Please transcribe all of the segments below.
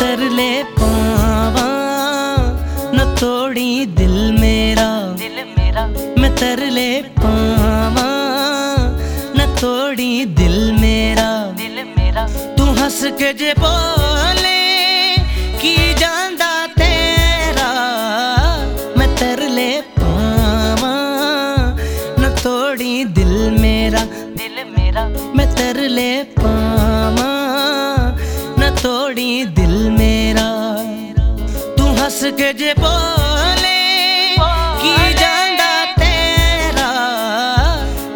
ਤਰਲੇ ਪਾਵਾਂ। ਨਾ ਤੋੜੀ ਦਿਲ ਮੇਰਾ। ਦਿਲ ਮੇਰਾ। ਮੈਂ ਤਰਲੇ ਪਾਵਾਂ। ਨਾ ਤੋੜੀ ਦਿਲ ਮੇਰਾ। ਦਿਲ ਮੇਰਾ। ਤੂੰ ਹੱਸ ਕੇ ਜੇ ਬੋਲੇ ਕੀ ਜਾਂਦਾ ਤੇਰਾ? ਮੈਂ ਤਰਲੇ ਪਾਵਾਂ। ਨਾ ਤੋੜੀ ਦਿਲ ਮੇਰਾ। ਦਿਲ ਮੇਰਾ। ਮੈਂ ਤਰਲੇ ਪਾਵਾਂ ਕੇ ਜੇ ਬੋਲੇ ਕੀ ਜਾਂਦਾ ਤੇਰਾ?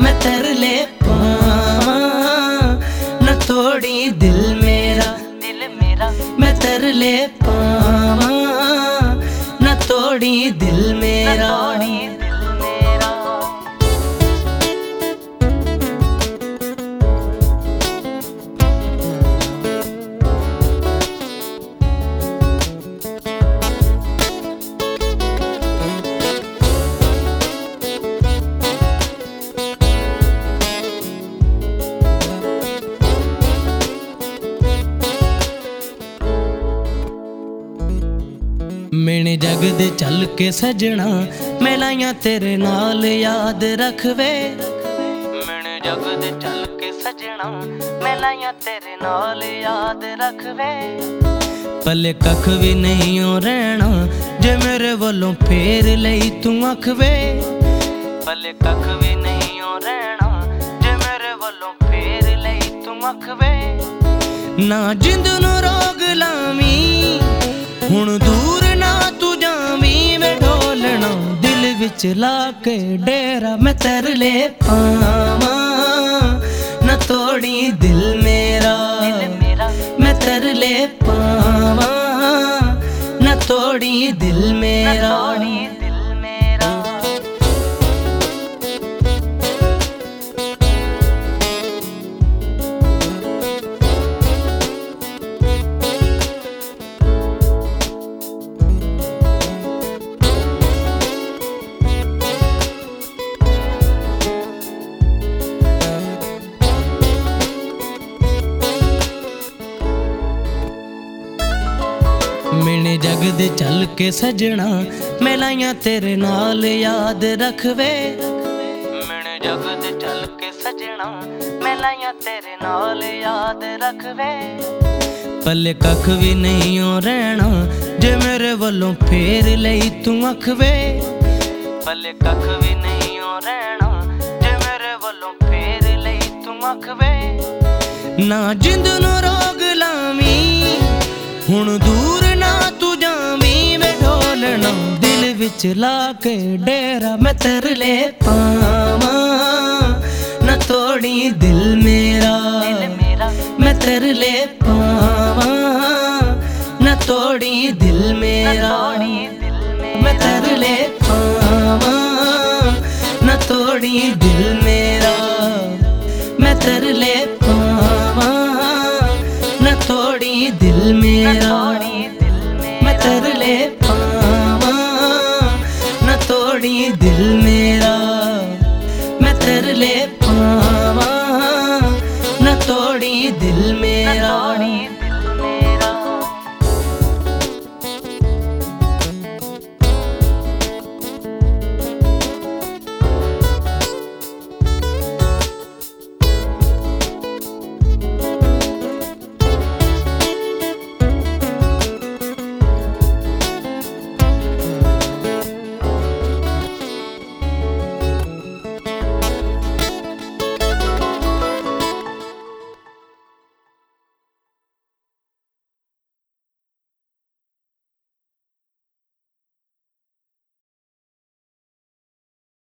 ਮੈਂ ਤਰਲੇ ਪਾਵਾਂ ਨਾ ਤੋੜੀ ਦਿਲ ਮੇਰਾ। ਦਿਲ ਮੇਰਾ। ਮੈਂ ਤਰਲੇ ਪਾਵਾਂ ਨਾ ਤੋੜੀ ਦਿਲ ਮੇਰਾ। ਮੈਨੇ ਜਗ ਦੇ ਚੱਲ ਕੇ ਸਜਣਾ, ਮੈਂ ਲਾਈਆਂ ਤੇਰੇ ਨਾਲ ਯਾਦ ਰਖਵੇ। ਮੈਨੇ ਜਗ ਦੇ ਚੱਲ ਕੇ ਸਜਣਾ, ਮੈਂ ਲਾਈਆਂ ਤੇਰੇ ਨਾਲ ਯਾਦ ਰਖਵੇ। ਪੱਲੇ ਕੱਖ ਵੀ ਨਹੀਂ ਹੋ ਰਹਿਣਾ, ਜੇ ਮੇਰੇ ਵੱਲੋਂ ਫੇਰ ਲਈ ਤੂੰ ਅਖਵੇ ਪੱਲੇ ਕੱਖ ਵੀ ਨਹੀਂ ਹੋ ਰਹਿਣਾ, ਜੇ ਮੇਰੇ ਵੱਲੋਂ ਫੇਰ ਲਈ ਤੂੰ ਅਖਵੇ ਨਾ ਜਿੰਦ ਨੂੰ ਰੋਗ ਲਾਵੀਂ, ਹੁਣ ਦੂਰ ਵਿੱਚ ਲਾ ਕੇ ਡੇਰਾ ਮੈਂ ਤਰਲੇ ਪਾਵਾਂ ਮੈਨੇ ਜਗ ਦੇ ਚੱਲ ਕੇ ਸਜਣਾ, ਮੈਂ ਲਾਈਆਂ ਤੇਰੇ ਨਾਲ ਯਾਦ ਰਖਵੇ। ਮੈਨੇ ਜਗ ਦੇ ਚੱਲ ਕੇ ਸਜਣਾ, ਮੈਂ ਲਾਈਆਂ ਤੇਰੇ ਨਾਲ ਯਾਦ ਰਖਵੇ। ਪੱਲੇ ਕੱਖ ਵੀ ਨਹੀਂ ਹੋ ਰਹਿਣਾ, ਜੇ ਮੇਰੇ ਵੱਲੋਂ ਫੇਰ ਲਈ ਤੂੰ ਅਖਵੇ ਪੱਲੇ ਕੱਖ ਵੀ ਨਹੀਂ ਹੋ ਰਹਿਣਾ, ਜੇ ਮੇਰੇ ਵੱਲੋਂ ਫੇਰ ਲਈ ਤੂੰ ਅਖਵੇ ਨਾ ਜਿੰਦ ਨੂੰ ਰੋਗ ਹੁਣ ਦੂਰ ਨਾ ਤੂੰ ਜਾਵੀਂ ਮੈਂ ਢੋਲਣਾ ਦਿਲ ਵਿੱਚ ਲਾ ਕੇ ਡੇਰਾ ਮੈਂ ਤਰਲੇ ਪਾਵਾਂ। ਨਾ ਤੋੜੀ ਦਿਲ ਮੇਰਾ ਮੈਂ ਤਰਲੇ ਪਾਵਾਂ। ਨਾ ਤੋੜੀ ਦਿਲ ਮੇਰਾ ਮੈਂ ਤਰਲੇ ਪਾਵਾਂ। ਨਾ ਤੋੜੀ ਦਿਲ ਮੇਰਾ ਮੈਂ ਤਰਲੇ